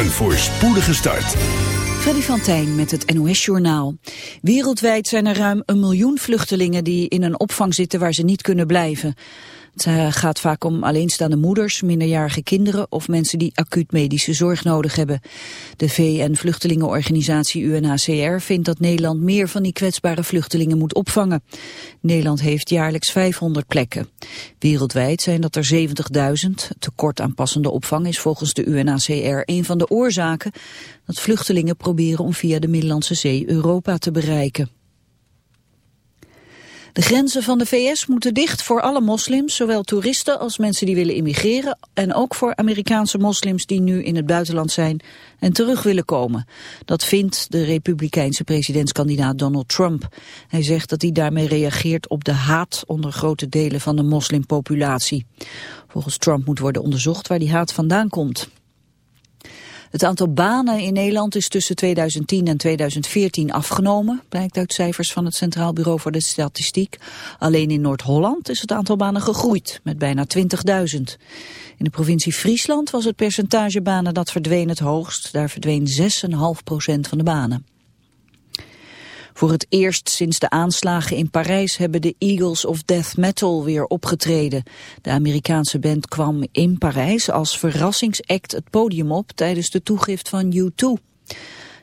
Een voorspoedige start. Freddy van Tijn met het NOS-journaal. Wereldwijd zijn er ruim een miljoen vluchtelingen die in een opvang zitten waar ze niet kunnen blijven. Het eh, gaat vaak om alleenstaande moeders, minderjarige kinderen of mensen die acuut medische zorg nodig hebben. De VN-vluchtelingenorganisatie UNHCR vindt dat Nederland meer van die kwetsbare vluchtelingen moet opvangen. Nederland heeft jaarlijks 500 plekken. Wereldwijd zijn dat er 70.000. Tekort aan passende opvang is volgens de UNHCR een van de oorzaken dat vluchtelingen proberen om via de Middellandse Zee Europa te bereiken. De grenzen van de VS moeten dicht voor alle moslims, zowel toeristen als mensen die willen immigreren en ook voor Amerikaanse moslims die nu in het buitenland zijn en terug willen komen. Dat vindt de republikeinse presidentskandidaat Donald Trump. Hij zegt dat hij daarmee reageert op de haat onder grote delen van de moslimpopulatie. Volgens Trump moet worden onderzocht waar die haat vandaan komt. Het aantal banen in Nederland is tussen 2010 en 2014 afgenomen, blijkt uit cijfers van het Centraal Bureau voor de Statistiek. Alleen in Noord-Holland is het aantal banen gegroeid, met bijna 20.000. In de provincie Friesland was het percentage banen dat verdween het hoogst. Daar verdween 6,5 procent van de banen. Voor het eerst sinds de aanslagen in Parijs hebben de Eagles of Death Metal weer opgetreden. De Amerikaanse band kwam in Parijs als verrassingsact het podium op tijdens de toegift van U2.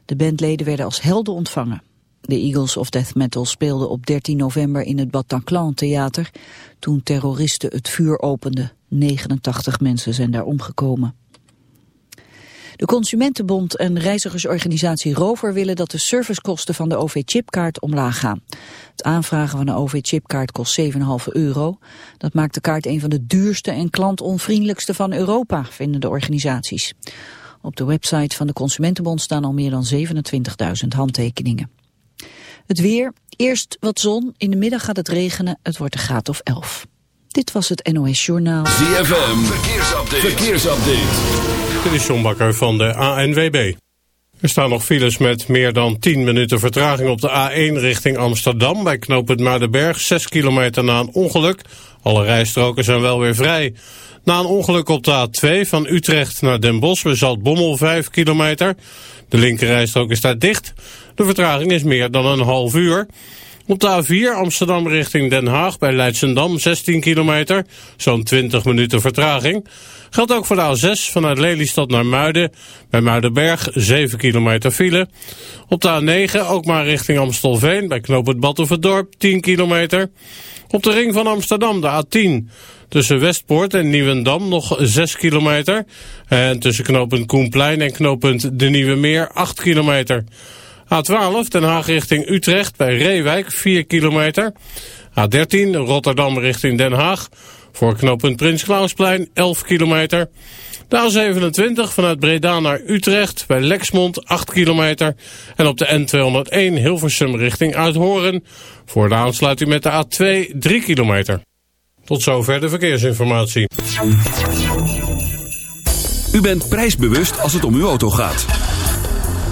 De bandleden werden als helden ontvangen. De Eagles of Death Metal speelden op 13 november in het Bataclan Theater toen terroristen het vuur openden. 89 mensen zijn daar omgekomen. De Consumentenbond en reizigersorganisatie Rover willen dat de servicekosten van de OV-chipkaart omlaag gaan. Het aanvragen van een OV-chipkaart kost 7,5 euro. Dat maakt de kaart een van de duurste en klantonvriendelijkste van Europa, vinden de organisaties. Op de website van de Consumentenbond staan al meer dan 27.000 handtekeningen. Het weer, eerst wat zon, in de middag gaat het regenen, het wordt een graad of 11. Dit was het NOS Journaal. ZFM, verkeersupdate. verkeersupdate. Dit is John Bakker van de ANWB. Er staan nog files met meer dan 10 minuten vertraging op de A1 richting Amsterdam. Bij knooppunt Maardenberg, 6 kilometer na een ongeluk. Alle rijstroken zijn wel weer vrij. Na een ongeluk op de A2 van Utrecht naar Den Bosch bij Zaltbommel 5 kilometer. De linkerrijstrook is daar dicht. De vertraging is meer dan een half uur. Op de A4 Amsterdam richting Den Haag bij Leidsendam 16 kilometer, zo'n 20 minuten vertraging. Geldt ook voor de A6 vanuit Lelystad naar Muiden, bij Muidenberg 7 kilometer file. Op de A9 ook maar richting Amstelveen bij knooppunt Batuverdorp 10 kilometer. Op de ring van Amsterdam de A10 tussen Westpoort en Nieuwendam nog 6 kilometer. En tussen knooppunt Koenplein en knooppunt De Nieuwe Meer 8 kilometer. A12 Den Haag richting Utrecht bij Reewijk 4 kilometer. A13 Rotterdam richting Den Haag voor knooppunt Prins Klausplein 11 kilometer. De A27 vanuit Breda naar Utrecht bij Lexmond 8 kilometer. En op de N201 Hilversum richting Uithoren voor de aansluiting met de A2 3 kilometer. Tot zover de verkeersinformatie. U bent prijsbewust als het om uw auto gaat.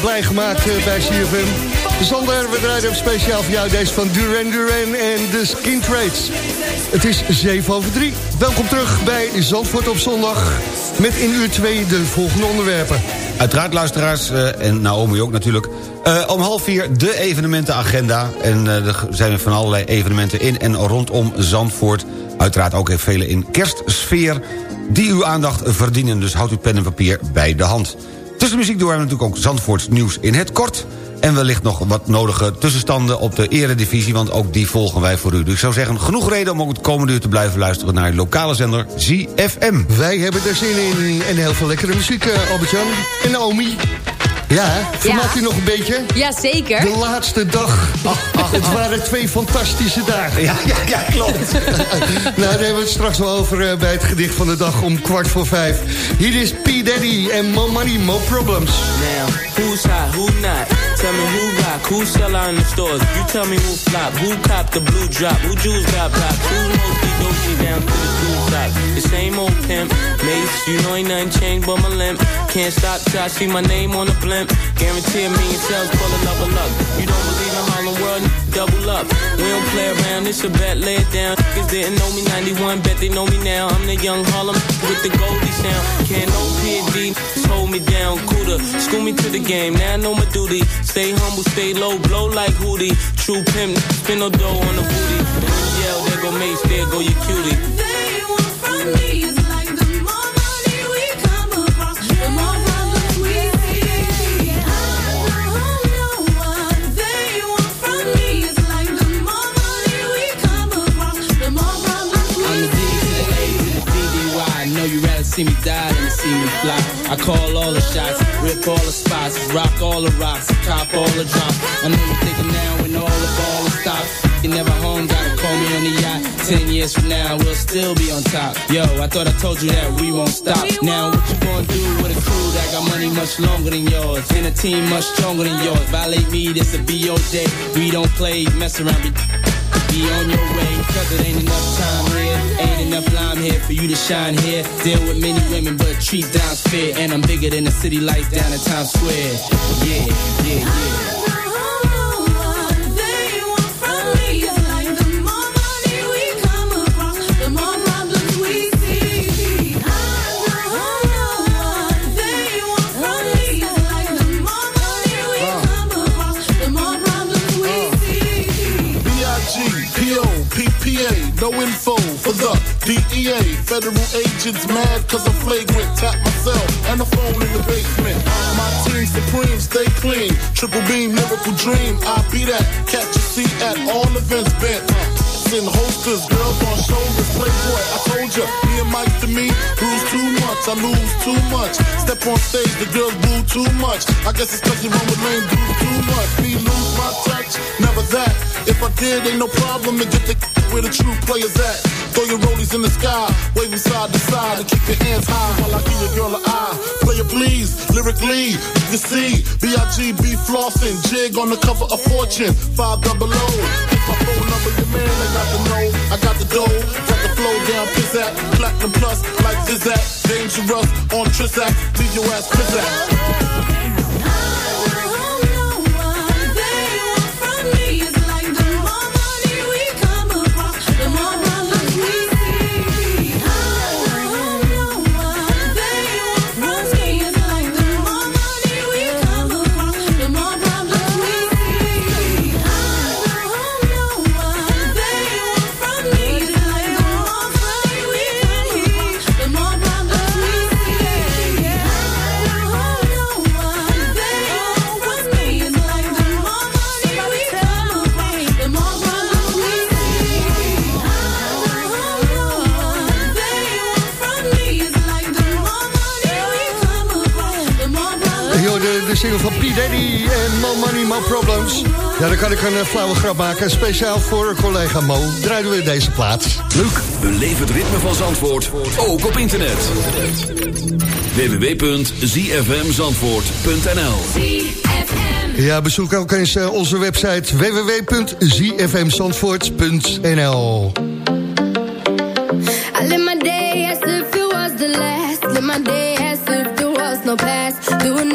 Blij gemaakt eh, bij CFM. Zonder, we draaien hem speciaal voor jou deze van Duran Duran en de Skin Trades. Het is 7 over 3. Welkom terug bij Zandvoort op zondag. Met in uur 2 de volgende onderwerpen. Uiteraard luisteraars, uh, en Naomi ook natuurlijk. Uh, om half vier de evenementenagenda. En er zijn van allerlei evenementen in en rondom Zandvoort. Uiteraard ook vele in kerstsfeer. Die uw aandacht verdienen, dus houd uw pen en papier bij de hand. Tussen muziek door hebben we natuurlijk ook Zandvoorts nieuws in het kort. En wellicht nog wat nodige tussenstanden op de eredivisie... want ook die volgen wij voor u. Dus ik zou zeggen, genoeg reden om ook het komende uur te blijven luisteren... naar de lokale zender ZFM. Wij hebben er zin in en heel veel lekkere muziek, uh, Albert-Jan. En Naomi. Ja, vermaakt u nog een beetje? Ja, zeker. De laatste dag. Het waren twee fantastische dagen. Ja, ja, ja klopt. nou, daar hebben we het straks wel over uh, bij het gedicht van de dag om kwart voor vijf. Hier is P. Daddy en Mo Money, Mo Problems. Now, who's hot, who not? Tell me who rock, who sell out in the stores. You tell me who flop, who cop the blue drop, who jewels got pop, who mostly doji down to the blue top. The same old pimp, mace, you know ain't nothing changed but my limp. Can't stop till I see my name on the blimp. Guarantee a million sales, pull a level up. You don't believe in Harlem World, double up. We don't play around, it's a bet, lay it down. Niggas didn't know me 91, bet they know me now. I'm the young Harlem with the Goldie sound. Can't no PD, hold me down, cooler. School me to the game, now I know my duty. Stay humble, stay low, blow like Hootie. True pimp, spin no dough on the booty. And yell, there go Mace, there go your cutie. They want from me is like the more money we come across, the more problems we see. I know what they want from me is like the more money we come across, the more problems we I'm the D to the A to the DDY. I know you rather see me die than see me fly. I call all the shots, rip all the spots, rock all the rocks, cop all the drops. I know you're thinking now when all the ball stops. you never home, gotta call me on the yacht. Ten years from now, we'll still be on top. Yo, I thought I told you that we won't stop. We now, what you gonna do with a crew that got money much longer than yours? And a team much stronger than yours. Violate me, this'll be your day. We don't play, mess around, be on your way. Cause it ain't enough time here. Ain't enough lime here for you to shine here. Deal with many women, but treat down's fair. And I'm bigger than the city lights down in Times Square. Yeah, yeah, yeah. No info for the DEA. Federal agents mad cause I'm flagrant. Tap myself and the phone in the basement. My team supreme, stay clean. Triple beam, miracle dream. I be that. Catch a seat at all events bent. Uh. In holsters, girls on shoulders, playboy. I told ya, me and Mike to me, bruise too much, I lose too much. Step on stage, the girls boo too much. I guess it's cause you run with lame dudes too much. Me lose my touch, never that. If I did, ain't no problem to get the where the true players at. Throw your rollies in the sky, wave them side to side, and keep your hands high while I give your girl an eye. Player please, lyrically, you can see B.I.G.B. flossing, jig on the cover of Fortune, five double O. Get my phone number, your man, I got the know, I got the dough, got the flow down, piss at, platinum plus, like Zizak, dangerous on Trizac, leave your ass piss Yo, single van P. Daddy en Mo Money, Mo Problems. Ja, dan kan ik een eh, flauwe grap maken. Speciaal voor collega Mo draaien we deze plaats. Leuk, beleef het ritme van Zandvoort, ook op internet. www.zfmzandvoort.nl Ja, bezoek ook eens eh, onze website www.zfmzandvoort.nl I live my day as if it was the last. Live my day as if there was no past. Doing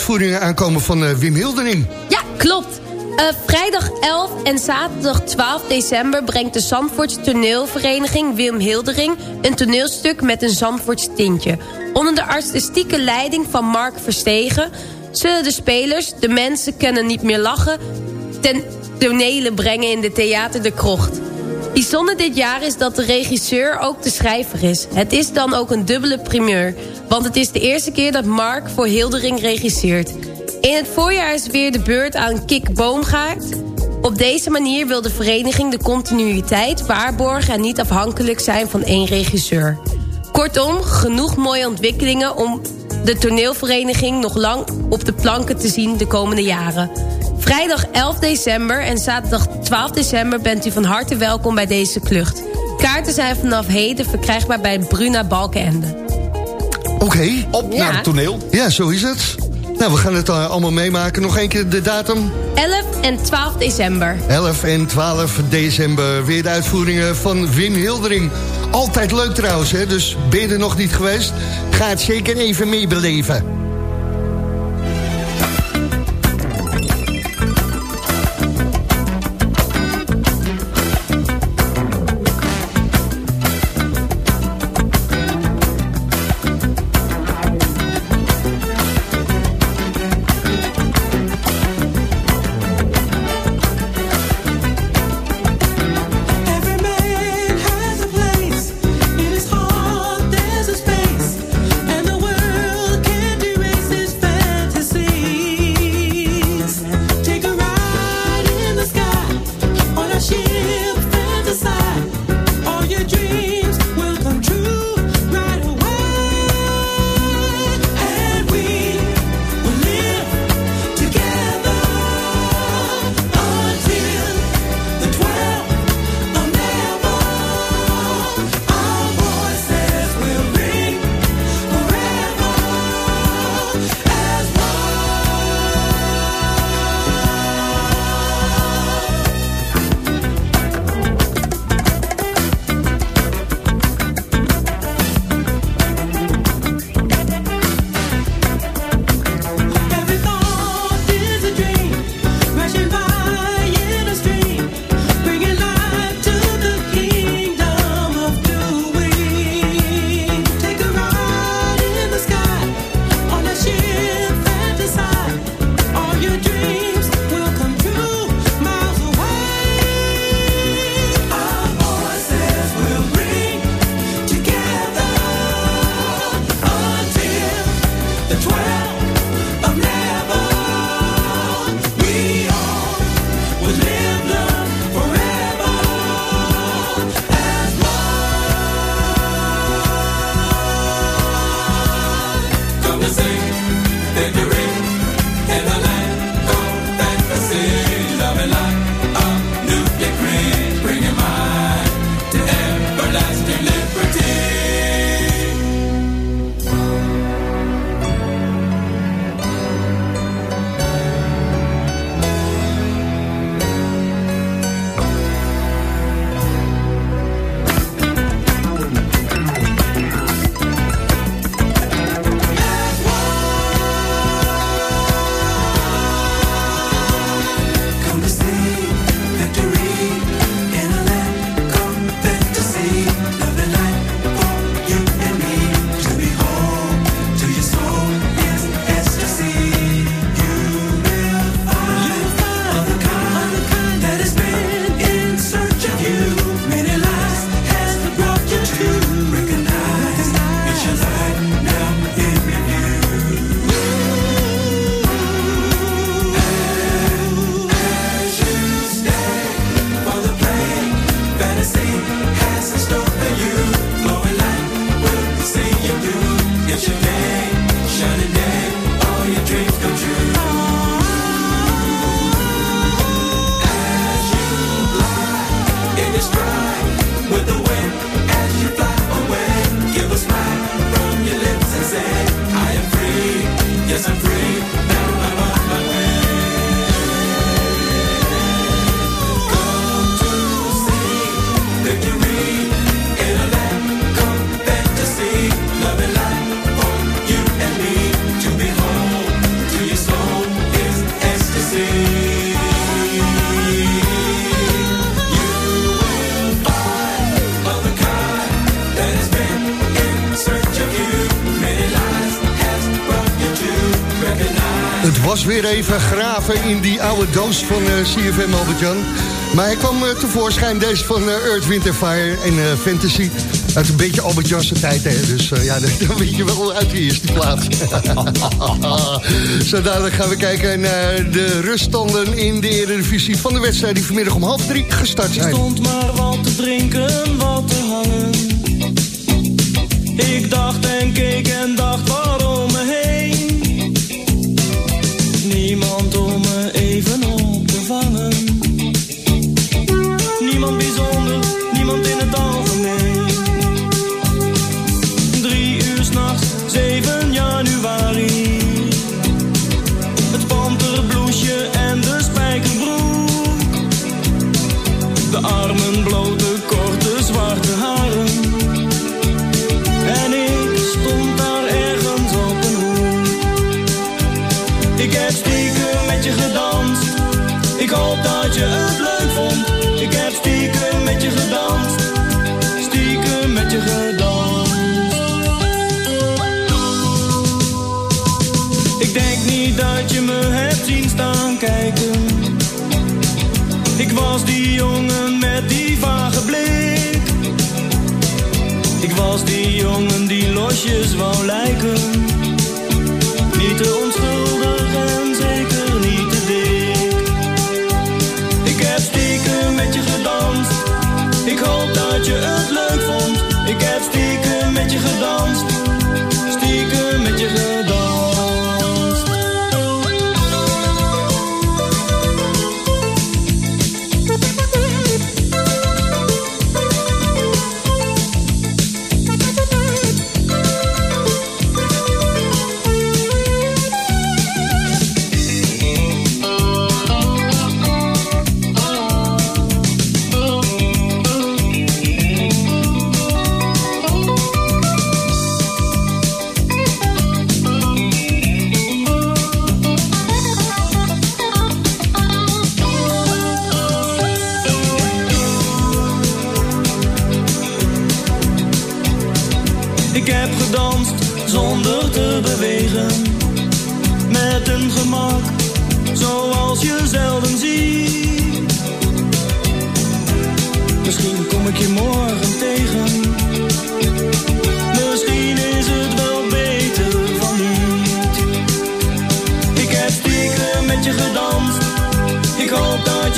uitvoeringen aankomen van eh, Wim Hildering. Ja, klopt. Eh, vrijdag 11 en zaterdag 12 december brengt de Zandvoortse toneelvereniging Wim Hildering een toneelstuk met een Zandvoorts tintje. Onder de artistieke leiding van Mark Verstegen zullen de spelers, de mensen kunnen niet meer lachen, ten tonelen brengen in de Theater de Krocht. Bijzonder dit jaar is dat de regisseur ook de schrijver is. Het is dan ook een dubbele primeur, want het is de eerste keer dat Mark voor Hildering regisseert. In het voorjaar is weer de beurt aan Kik Boomgaard. Op deze manier wil de vereniging de continuïteit waarborgen... en niet afhankelijk zijn van één regisseur. Kortom, genoeg mooie ontwikkelingen om de toneelvereniging nog lang op de planken te zien de komende jaren. Vrijdag 11 december en zaterdag 12 december bent u van harte welkom bij deze klucht. Kaarten zijn vanaf heden verkrijgbaar bij Bruna Balkenende. Oké. Op Ja. naar het toneel. Ja, zo is het. Nou, we gaan het eh, allemaal meemaken. Nog één keer de datum. 11 en 12 december. 11 en 12 december. Weer de uitvoeringen van Wim Hildering. Altijd leuk trouwens, hè? dus ben je er nog niet geweest? Ga het zeker even meebeleven. Even graven in die oude doos van eh, CFM Albert-Jan. Maar hij kwam eh, tevoorschijn, deze van eh, Earth, Wind Fire en Fantasy. Uit een beetje Albert-Jan's tijd, hè. Dus ja, dan weet je wel uit is die plaats. Zo dadelijk gaan we kijken naar de ruststanden in de Eredivisie van de wedstrijd... die vanmiddag om half drie gestart zijn. stond maar wat te drinken, wat te hangen. Ik dacht en keek en dacht waarom blote, korte, zwarte haren. En ik stond daar ergens op een hoek. Ik heb stiekem met je gedanst. Ik hoop dat je het kusjes wou lijken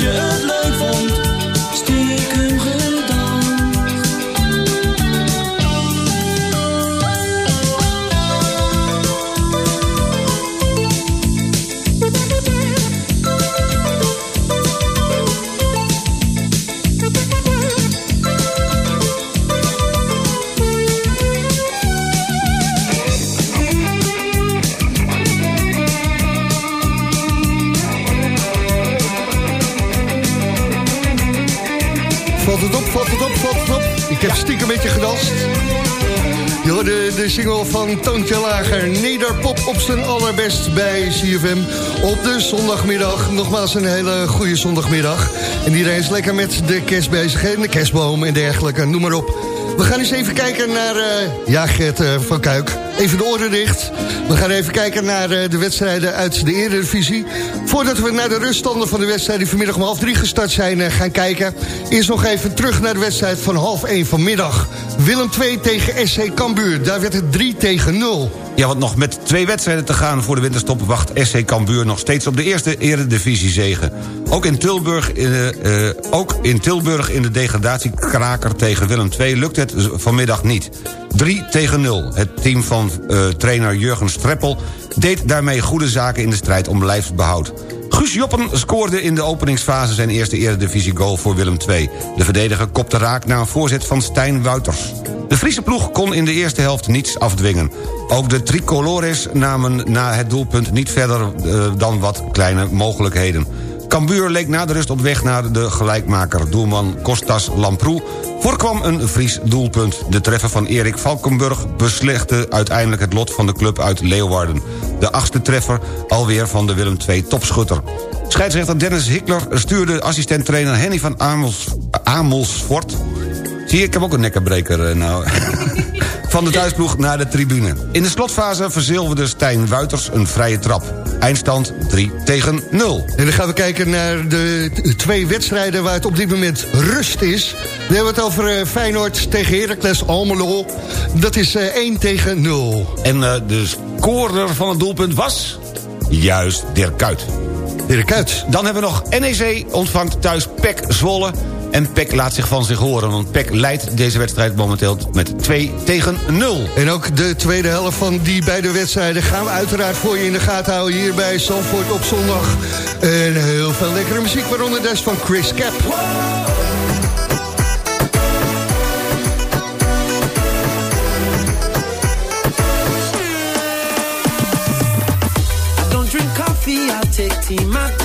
je het leuk single van Toontje Lager. Nederpop op zijn allerbest bij CFM op de zondagmiddag. Nogmaals een hele goede zondagmiddag. En iedereen is lekker met de kerst bezig. En de kerstboom en dergelijke, noem maar op. We gaan eens even kijken naar... eh, ja, Gert eh, van Kuik. Even de oren dicht. We gaan even kijken naar eh, de wedstrijden uit de Eredivisie. Voordat we naar de ruststanden van de wedstrijd... die vanmiddag om half drie gestart zijn, eh, gaan kijken. Eerst nog even terug naar de wedstrijd van half één vanmiddag. Willem 2 tegen SC Cambuur. Daar werd het 3 tegen 0. Ja, want nog met twee wedstrijden te gaan voor de winterstop... wacht SC Cambuur nog steeds op de eerste eredivisiezege. Ook in Tilburg, eh, eh, ook in Tilburg in de degradatiekraker tegen Willem II... lukt het vanmiddag niet. 3 tegen 0. Het team van eh, trainer Jurgen Streppel... deed daarmee goede zaken in de strijd om lijfsbehoud. Guus Joppen scoorde in de openingsfase zijn eerste eredivisie-goal voor Willem II. De verdediger kopte raak na een voorzet van Stijn Wouters. De Friese ploeg kon in de eerste helft niets afdwingen. Ook de tricolores namen na het doelpunt niet verder eh, dan wat kleine mogelijkheden. Cambuur leek na de rust op weg naar de gelijkmaker. Doelman Kostas Lamproe voorkwam een Fries doelpunt. De treffer van Erik Valkenburg beslechte uiteindelijk het lot van de club uit Leeuwarden. De achtste treffer alweer van de Willem II topschutter. Scheidsrechter Dennis Hikler stuurde assistent-trainer Henny van Amels, Amelsfort... Zie je, ik heb ook een nekkenbreker eh, nou... van de thuisploeg naar de tribune. In de slotfase verzilverde Stijn Wuiters een vrije trap. Eindstand 3 tegen 0. En dan gaan we kijken naar de twee wedstrijden waar het op dit moment rust is. We hebben het over eh, Feyenoord tegen Heracles Almelo. Dat is eh, 1 tegen 0. En eh, de scorer van het doelpunt was... Juist, Dirk Kuyt. Dirk Kuyt. Dan hebben we nog NEC ontvangt thuis PEC Zwolle. En PEC laat zich van zich horen, want PEC leidt deze wedstrijd momenteel met 2 tegen 0. En ook de tweede helft van die beide wedstrijden... gaan we uiteraard voor je in de gaten houden hier bij Zandvoort op zondag. En heel veel lekkere muziek, waaronder des van Chris Cap. I don't drink coffee, I take tea, my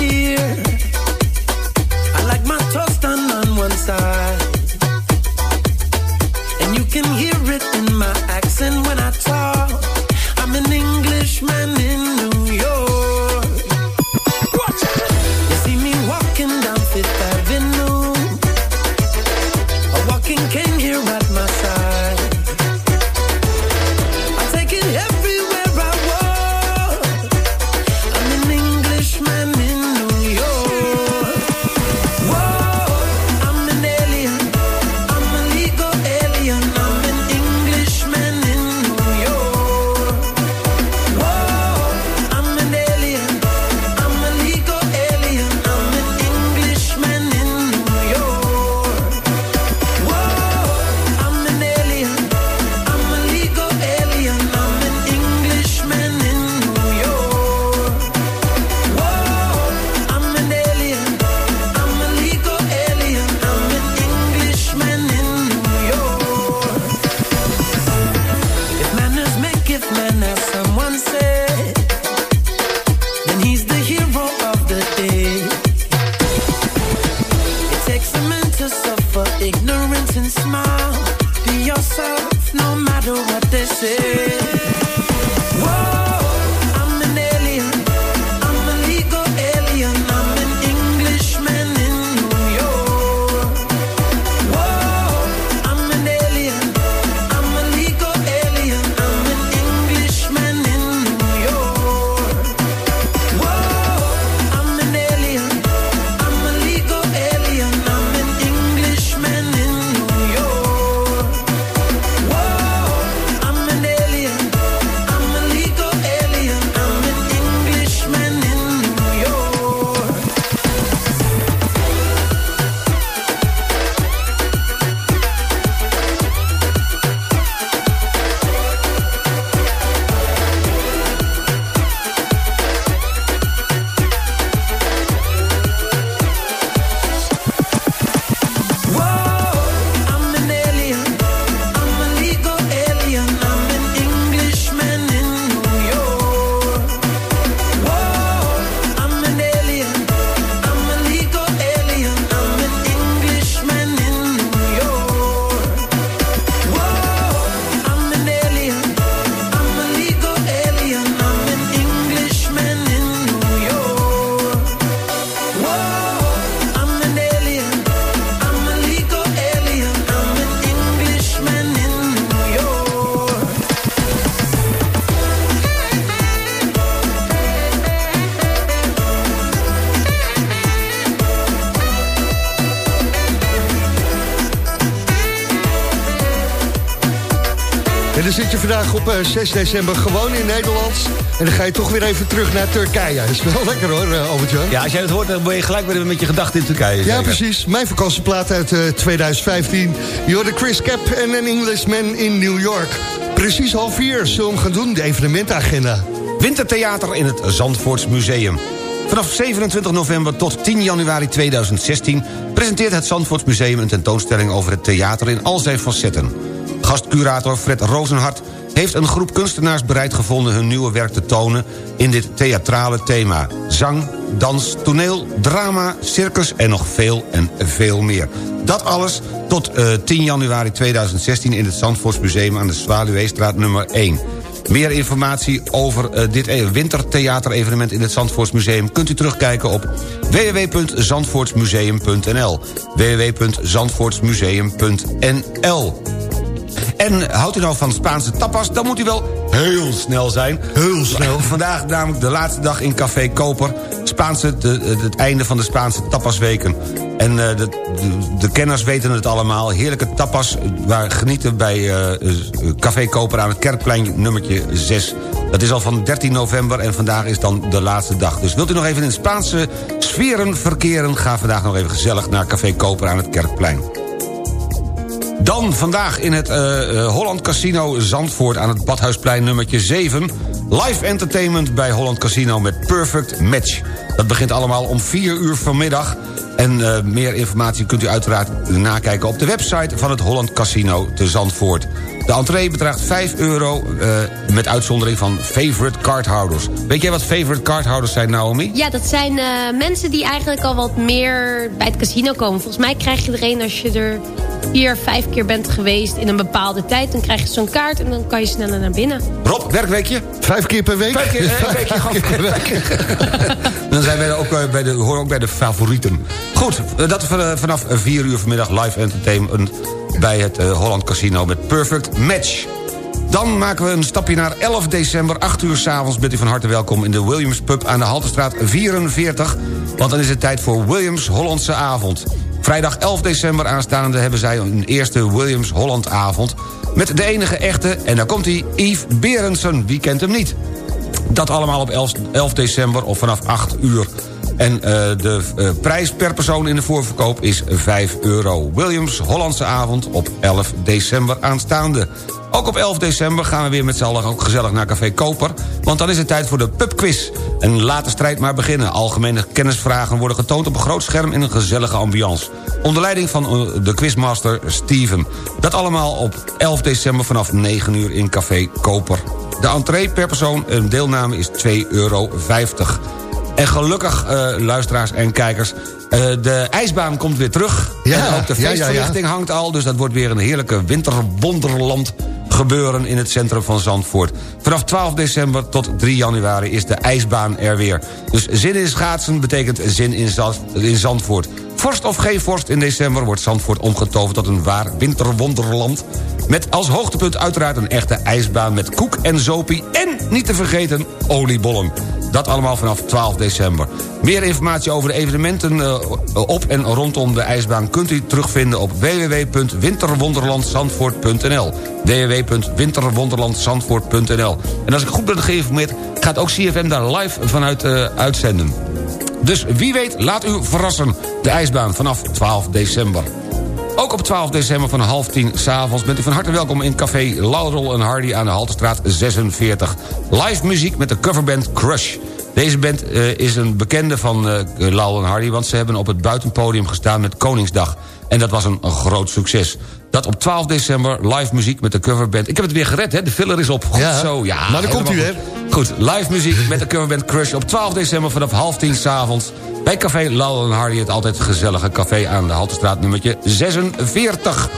vandaag op eh, 6 december gewoon in Nederland. En dan ga je toch weer even terug naar Turkije. Dat is wel lekker hoor, eh, Albert-Jan. Ja, als jij het hoort, dan ben je gelijk weer met je gedachten in Turkije. Ja, zeker? precies. Mijn vakantieplaat uit eh, 2015. Je hoorde Chris Cap en een Englishman in New York. Precies half vier zullen we hem gaan doen, de evenementenagenda. Wintertheater in het Zandvoorts Museum. Vanaf 27 november tot 10 januari 2016... presenteert het Zandvoorts Museum een tentoonstelling over het theater in al zijn facetten. Gastcurator Fred Rozenhart heeft een groep kunstenaars bereid gevonden... hun nieuwe werk te tonen in dit theatrale thema. Zang, dans, toneel, drama, circus en nog veel en veel meer. Dat alles tot eh, 10 januari 2016 in het Zandvoorts Museum... aan de Zwaluweestraat nummer 1. Meer informatie over eh, dit e- wintertheaterevenement in het Zandvoortsmuseum... kunt u terugkijken op www.zandvoortsmuseum.nl www.zandvoortsmuseum.nl En houdt u nou van Spaanse tapas, dan moet u wel heel snel zijn. Heel snel. Vandaag namelijk de laatste dag in Café Koper. Spaanse, de- het einde van de Spaanse tapasweken. En eh, de, de, de kenners weten het allemaal. Heerlijke tapas, waar genieten bij eh, eh, Café Koper aan het Kerkplein nummertje 6. Dat is al van 13 november en vandaag is dan de laatste dag. Dus wilt u nog even in Spaanse sferen verkeren... ga vandaag nog even gezellig naar Café Koper aan het Kerkplein. Dan vandaag in het eh, eh, Holland Casino Zandvoort... aan het Badhuisplein nummertje 7... live entertainment bij Holland Casino met Perfect Match. Dat begint allemaal om 4 uur vanmiddag... En eh, meer informatie kunt u uiteraard nakijken op de website van het Holland Casino te Zandvoort. De entree bedraagt 5 euro eh, met uitzondering van favorite cardhouders. Weet jij wat favorite cardhouders zijn, Naomi? Ja, dat zijn eh, mensen die eigenlijk al wat meer bij het casino komen. Volgens mij krijg je er een als je er vier, vijf keer bent geweest in een bepaalde tijd. Dan krijg je zo'n kaart en dan kan je sneller naar binnen. Rob, werkweekje? Vijf keer per week? Vijf keer, eh, weekje gewoon. Dan zijn wij ook bij de, horen ook bij de favorieten. Goed, dat van, vanaf 4 uur vanmiddag live entertainment... bij het eh, Holland Casino met Perfect Match. Dan maken we een stapje naar 11 december, 8 uur s'avonds... bent u van harte welkom in de Williams Pub aan de Haltestraat 44... want dan is het tijd voor Williams Hollandse Avond. Vrijdag 11 december aanstaande hebben zij een eerste Williams Hollandavond... met de enige echte, en daar komt hij, Yves Berendsen. Wie kent hem niet? Dat allemaal op 11, 11 december of vanaf 8 uur. En eh, de eh, prijs per persoon in de voorverkoop is 5 euro. Williams Hollandse avond op 11 december aanstaande. Ook op 11 december gaan we weer met z'n allen ook gezellig naar Café Koper... want dan is het tijd voor de pubquiz. En laat de strijd maar beginnen. Algemene kennisvragen worden getoond op een groot scherm... in een gezellige ambiance. Onder leiding van eh, de quizmaster Steven. Dat allemaal op 11 december vanaf 9 uur in Café Koper. De entree per persoon een deelname is 2,50 euro. En gelukkig, eh, luisteraars en kijkers... eh, de ijsbaan komt weer terug. Ja, en ook de ja, ja, ja. feestverlichting hangt al. Dus dat wordt weer een heerlijke winterwonderland gebeuren in het centrum van Zandvoort. Vanaf 12 december tot 3 januari is de ijsbaan er weer. Dus zin in schaatsen betekent zin in, Zand- in Zandvoort. Vorst of geen vorst in december wordt Zandvoort omgetoverd tot een waar winterwonderland. Met als hoogtepunt uiteraard een echte ijsbaan met koek en zopie... en niet te vergeten oliebollen. Dat allemaal vanaf 12 december. Meer informatie over de evenementen eh, op en rondom de ijsbaan... kunt u terugvinden op www.winterwonderlandzandvoort.nl www.winterwonderlandzandvoort.nl En als ik goed ben geïnformeerd... gaat ook CFM daar live vanuit eh, uitzenden. Dus wie weet, laat u verrassen. De ijsbaan vanaf 12 december. Ook op 12 december van half tien s'avonds bent u van harte welkom in café Laurel en Hardy aan de Haltestraat 46. Live muziek met de coverband Crush. Deze band eh, is een bekende van eh Laurel en Hardy... want ze hebben op het buitenpodium gestaan met Koningsdag. En dat was een, een groot succes. Dat op 12 december live muziek met de coverband... Ik heb het weer gered, hè? De filler is op. Goed Ja, zo, ja. maar daar komt u, hè? goed. Live muziek met de coverband Crush op 12 december vanaf half tien s'avonds... bij Café en Hardy, het altijd gezellige café aan de Haltestraat nummertje 46.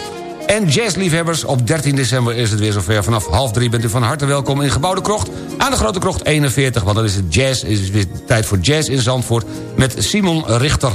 En jazzliefhebbers, op 13 december is het weer zover. Vanaf half drie bent u van harte welkom in Gebouwde Krocht... aan de Grote Krocht 41, want dan is het jazz, is het weer tijd voor jazz in Zandvoort... met Simon Richter.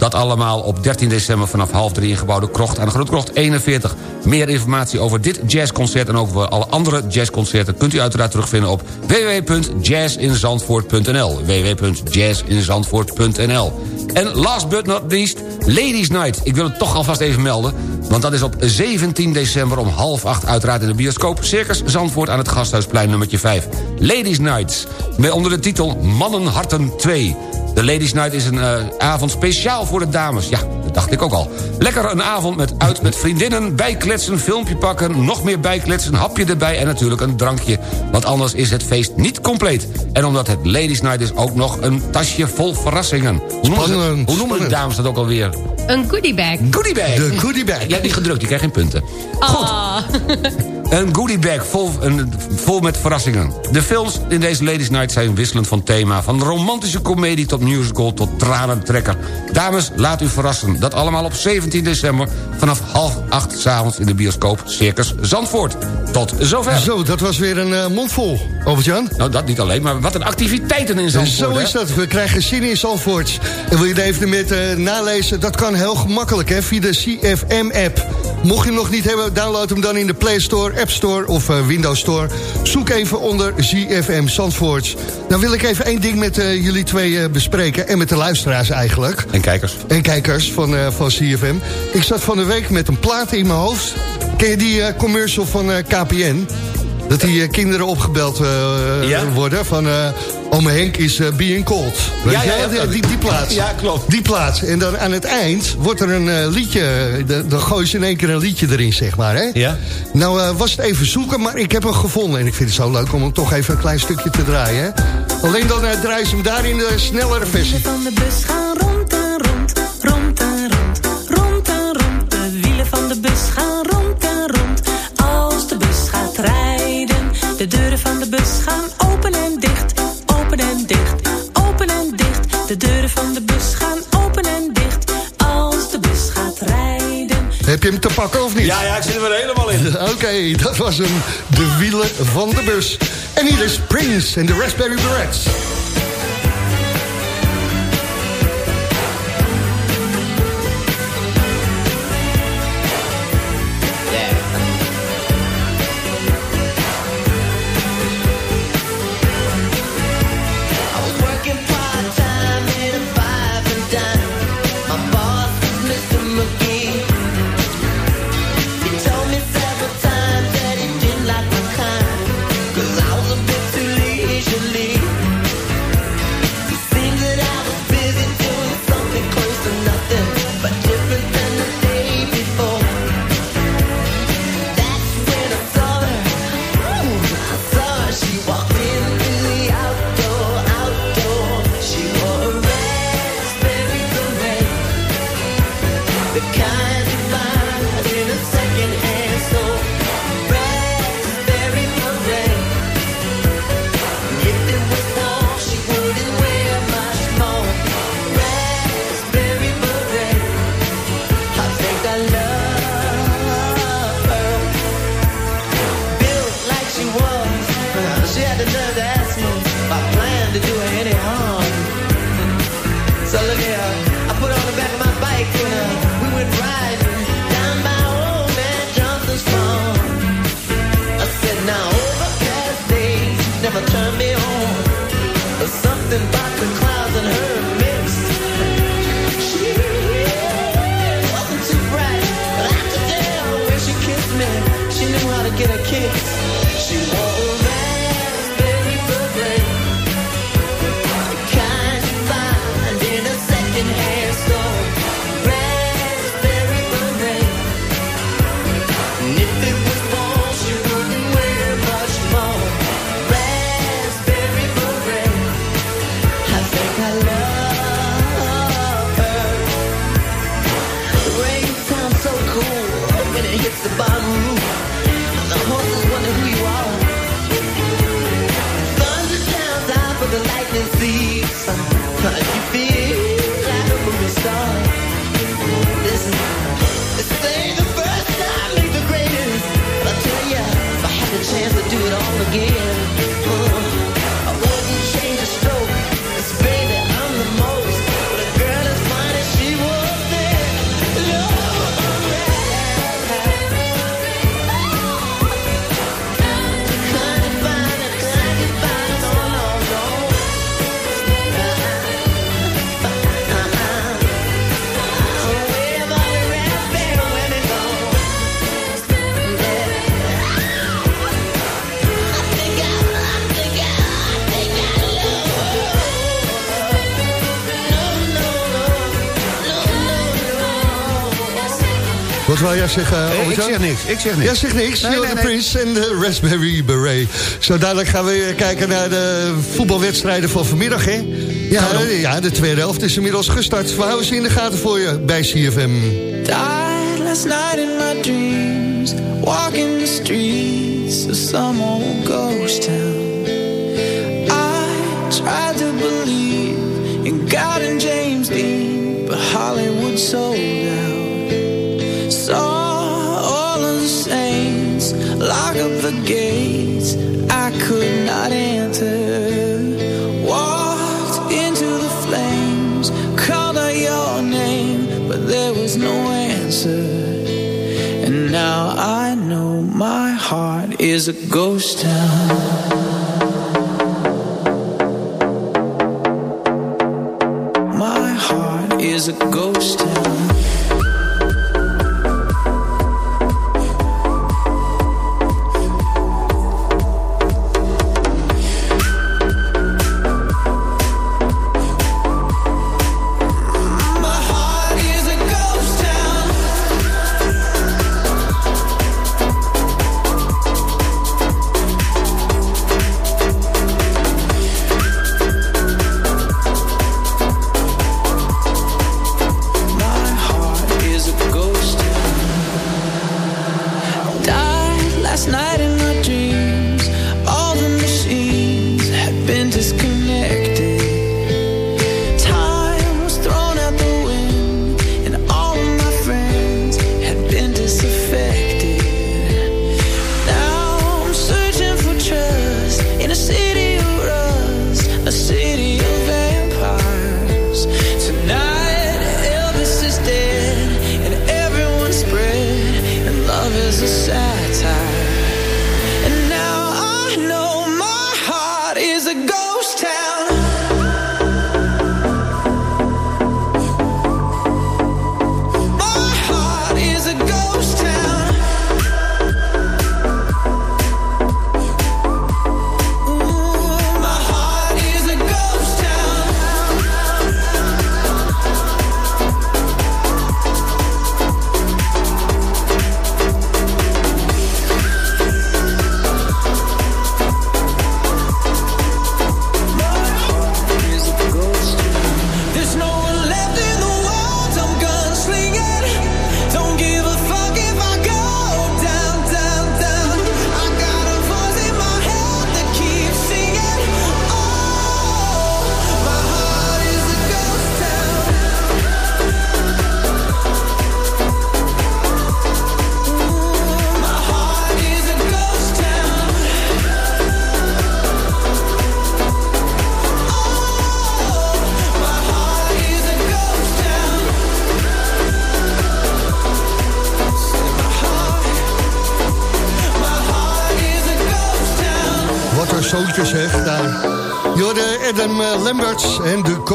Dat allemaal op 13 december vanaf half drie in Gebouwde Krocht... aan de Grote Krocht 41. Meer informatie over dit jazzconcert en over alle andere jazzconcerten... kunt u uiteraard terugvinden op www.jazzinzandvoort.nl www.jazzinzandvoort.nl En last but not least, Ladies Night. Ik wil het toch alvast even melden... want dat is op 17 december om half acht... uiteraard in de bioscoop Circus Zandvoort... aan het Gasthuisplein nummertje 5. Ladies Nights, met onder de titel Mannenharten 2... De Ladies Night is een eh, avond speciaal voor de dames. Ja, dat dacht ik ook al. Lekker een avond met uit met vriendinnen, bijkletsen, filmpje pakken... nog meer bijkletsen, hapje erbij en natuurlijk een drankje. Want anders is het feest niet compleet. En omdat het Ladies Night is ook nog een tasje vol verrassingen. Hoe noemen, ze, Spannend, hoe noemen de dames dat ook alweer? Een goodiebag. Goodiebag. De goodiebag. Ja, die gedrukt, die krijgt geen punten. Ah. Een goodiebag vol, een, vol met verrassingen. De films in deze Ladies Night zijn wisselend van thema. Van romantische komedie tot musical tot tranentrekker. Dames, laat u verrassen. Dat allemaal op 17 december vanaf half acht s'avonds in de bioscoop Circus Zandvoort. Tot zover. Zo, dat was weer een eh, mond vol, Albert-Jan. Nou, dat niet alleen, maar wat een activiteiten in Zandvoort. Zo is dat. We krijgen zin in Zandvoort. En wil je de evenementen eh, nalezen? Dat kan heel gemakkelijk hè, via de CFM-app. Mocht je hem nog niet hebben, download hem dan in de Play Store... App Store of eh, Windows Store. Zoek even onder ZFM Zandvoort. Dan wil ik even één ding met eh, jullie twee eh, bespreken. En met de luisteraars eigenlijk. En kijkers. En kijkers van, van CFM. Ik zat van de week met een plaat in mijn hoofd. Ken je die commercial van KPN? Dat die kinderen opgebeld Ja? worden van... Ome Henk is eh, being cold. Weet Ja, ja, die, die, die plaats. Ja, klopt. Die plaats. En dan aan het eind wordt er een eh, liedje... de- Dan gooien ze in één keer een liedje erin, zeg maar. Hè? Ja. Nou eh, was het even zoeken, maar ik heb hem gevonden. En ik vind het zo leuk om hem toch even een klein stukje te draaien. Hè? Alleen dan eh, draaien ze hem daar in de snellere versie. van de bus gaan de bus gaan open en dicht. Als de bus gaat rijden. Heb je hem te pakken of niet? Ja, ja, ik zit er weer helemaal in. Oké, dat was hem. De wielen van de bus. En hier is Prince en de Raspberry Berets. Kiss. She wore Wat wil jij zeggen, Nee, ik zeg niks, ik zeg niks. Jij zegt niks, Nee, nee. Prince en de Raspberry Beret. Zo dadelijk gaan we weer kijken naar de voetbalwedstrijden van vanmiddag, hè? Ja, de, ja, de tweede helft is inmiddels gestart. We houden ze in de gaten voor je bij CFM. Died last night in my dreams, walking the streets of some old ghost town. I tried to believe in God and James Dean, but Hollywood sold is a ghost town.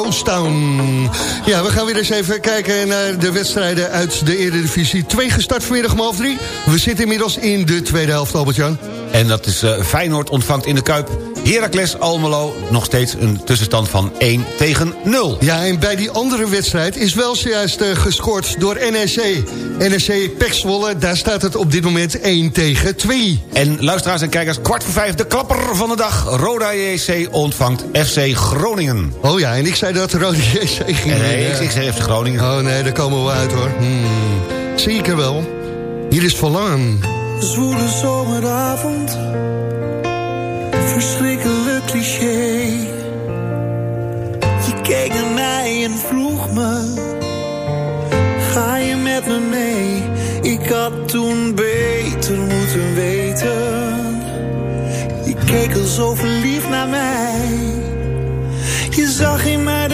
Ghost Town. Ja, we gaan weer eens even kijken naar de wedstrijden uit de Eredivisie. Twee gestart vanmiddag om half drie. We zitten inmiddels in de tweede helft, Albert-Jan. En dat is eh, Feyenoord ontvangt in de Kuip Heracles Almelo. Nog steeds een tussenstand van 1 tegen 0. Ja, en bij die andere wedstrijd is wel zojuist eh, gescoord door NEC. NEC Pek Zwolle, daar staat het op dit moment 1 tegen 2. En luisteraars en kijkers, kwart voor vijf, de klapper van de dag. Roda JC ontvangt FC Groningen. Oh ja, en ik zei dat Rode JC ging Nee, ik, ik zeg FC Groningen. Oh nee, daar komen we uit hoor. Hmm. Zeker wel. Hier is Verlangen. Zwoele zomeravond, verschrikkelijk cliché. Je keek naar mij en vroeg me, ga je met me mee? Ik had toen beter moeten weten. Je keek al zo verliefd naar mij. Je zag in mij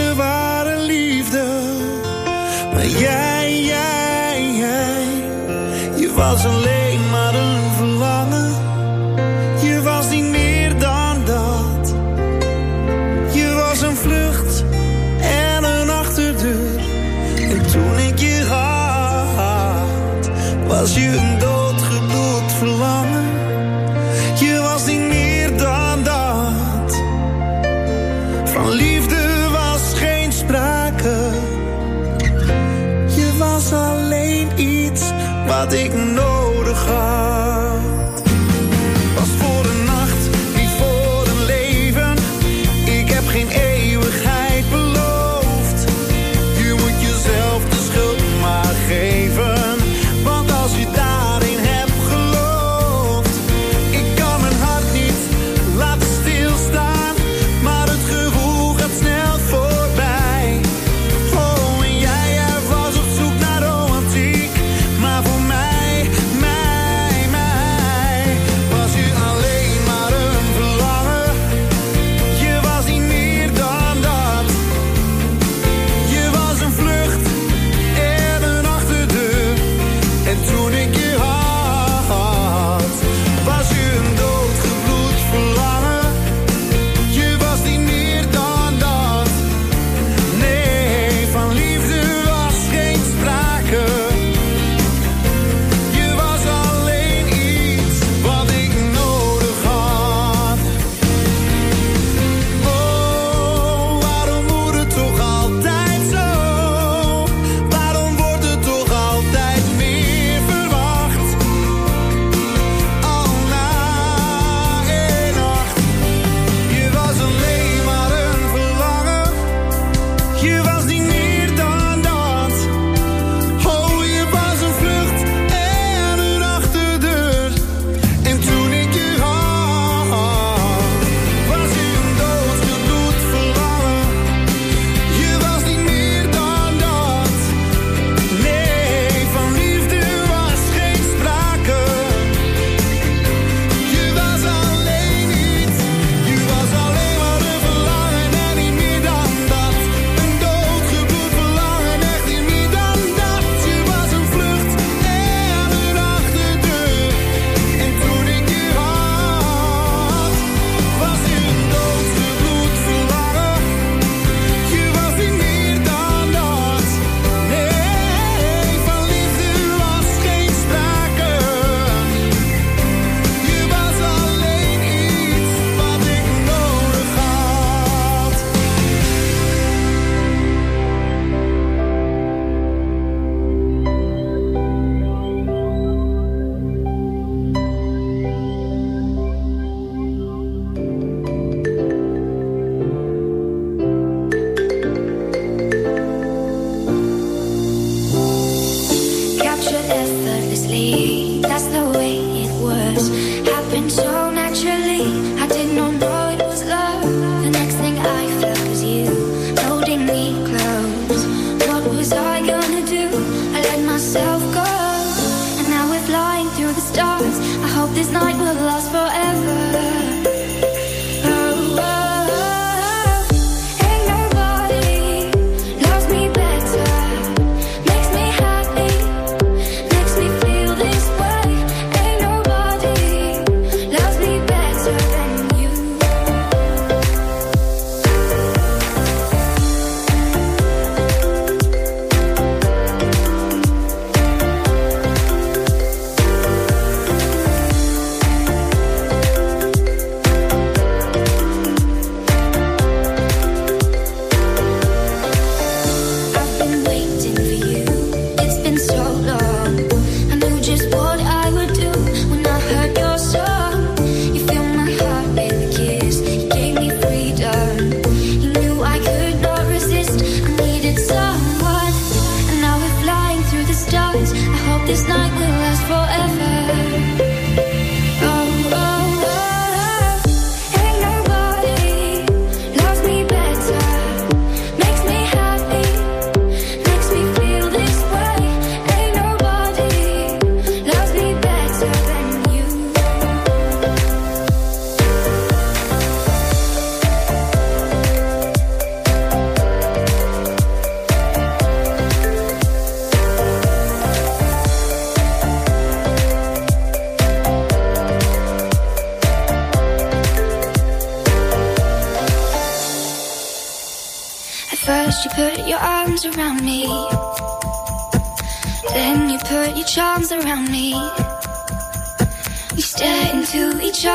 Through the stars, I hope this night will last forever.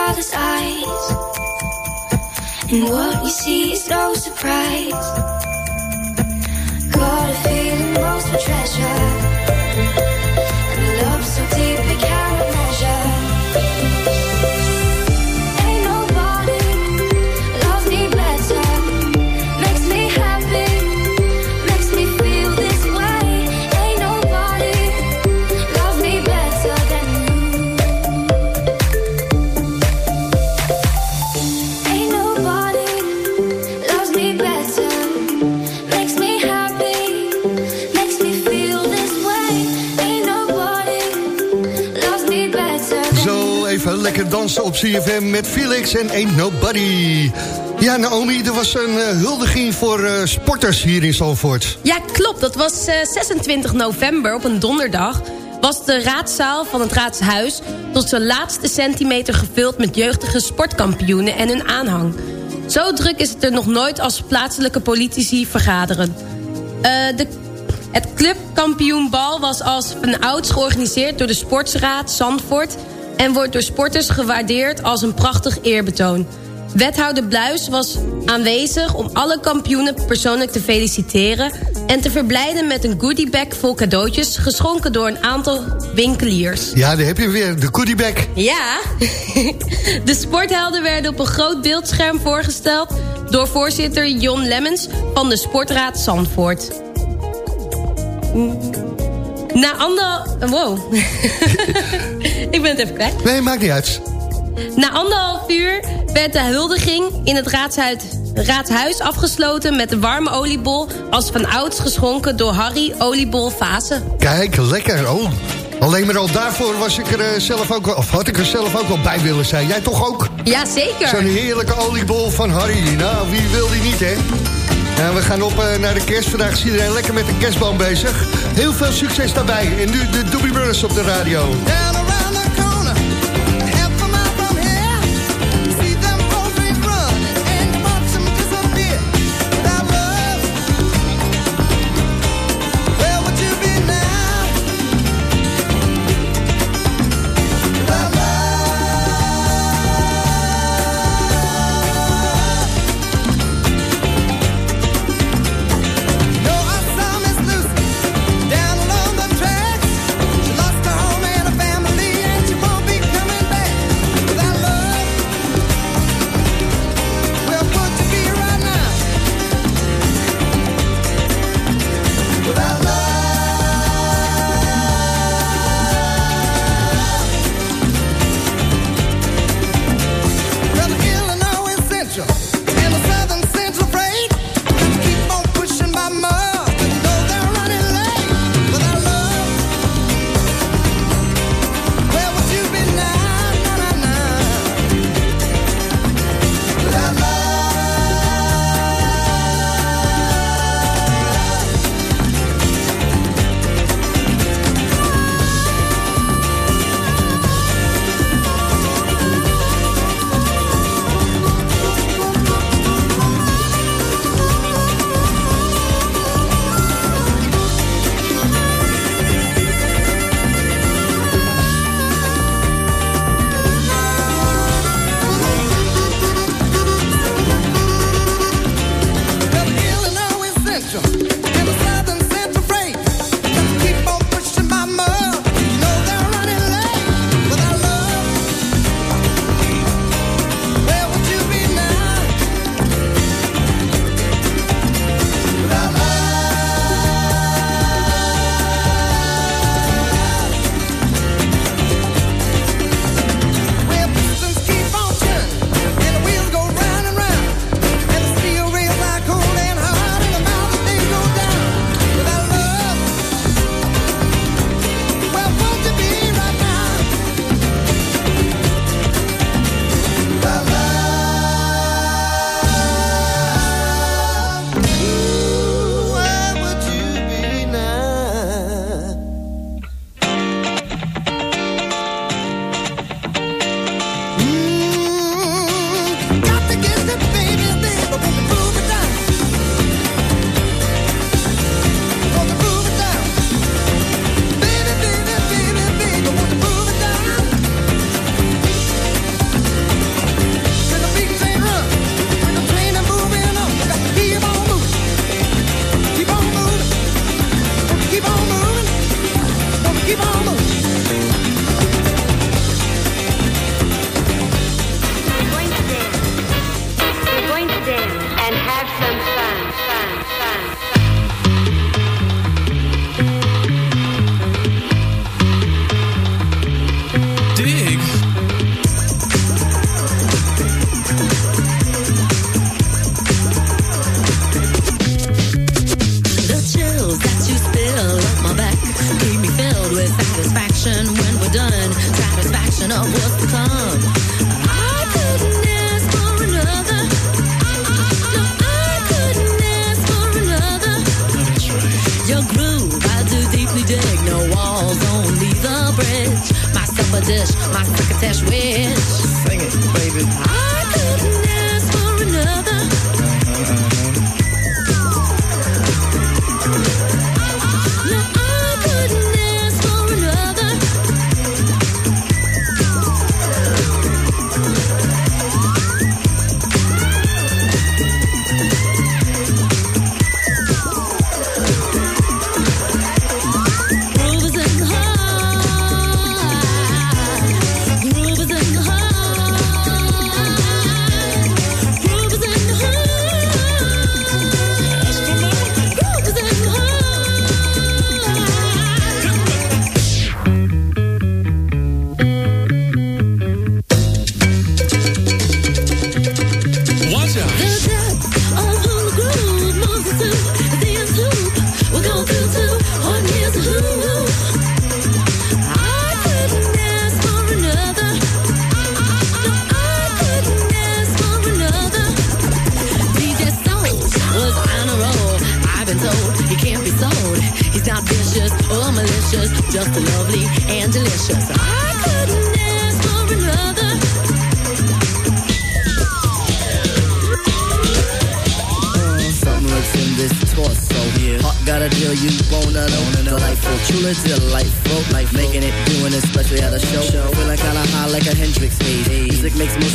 Father's eyes. And what we see is no surprise. Got a feeling most of treasure. op CFM met Felix en Ain't Nobody. Ja, Naomi, er was een eh, huldiging voor eh, sporters hier in Zalvoort. Ja, klopt. Dat was eh, 26 november op een donderdag was de raadzaal van het Raadshuis tot zijn laatste centimeter gevuld met jeugdige sportkampioenen en hun aanhang. Zo druk is het er nog nooit als plaatselijke politici vergaderen. de het clubkampioenbal was als een vanouds georganiseerd door de Sportsraad Zandvoort en wordt door sporters gewaardeerd als een prachtig eerbetoon. Wethouder Bluis was aanwezig om alle kampioenen persoonlijk te feliciteren... en te verblijden met een goodiebag vol cadeautjes... geschonken door een aantal winkeliers. Ja, daar heb je weer, de goodiebag. Ja, de sporthelden werden op een groot beeldscherm voorgesteld... door voorzitter Jon Lemmens van de Sportraad Zandvoort. Na ander... Wow. ik ben het even kwijt. Nee, maakt niet uit. Na anderhalf uur werd de huldiging in het raadshuis, raadhuis afgesloten... met de warme oliebol als van ouds geschonken door Harry Oliebol fase. Kijk, lekker. Oh, Alleen maar al daarvoor was ik er eh, zelf ook of had ik er zelf ook wel bij willen zijn. Jij toch ook? Ja, zeker. Zo'n heerlijke oliebol van Harry. Nou, wie wil die niet, hè? Nou, we gaan op eh, naar de kerst. Vandaag is iedereen lekker met de kerstboom bezig. Heel veel succes daarbij. En nu de Doobie Brothers op de radio. and our wars to come.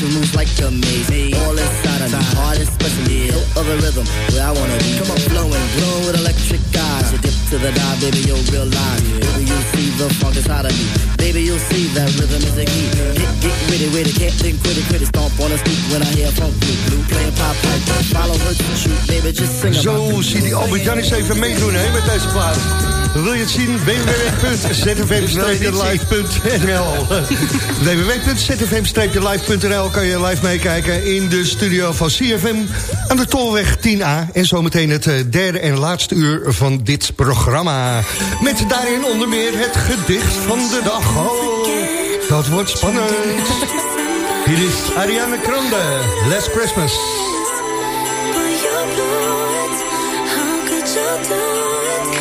Motion moves like a maze. All inside of me, heart especially. Hill of the rhythm, where I wanna be. Come on, flowing, glowing with electric eyes. You dip to the dive, baby, you'll realize. Baby, you'll see the funk inside of me. Baby, you'll see that rhythm is a key. Get, get with it, can't think, quit it, quit it. Stomp on the street when I hear funk blue, blue. Playing pop pipe, follow her to shoot, baby, just sing about Zo zie die Albert Jan eens even meedoen hè, met deze plaat. Wil je het zien? www.zfm-live.nl www.zfm-live.nl kan je live meekijken in de studio van CFM aan de Tolweg 10A. En zometeen het eh, derde en laatste uur van dit programma. Met daarin onder meer het gedicht van de dag. Oh, dat wordt spannend. Hier is Ariana Grande, Last Christmas. Last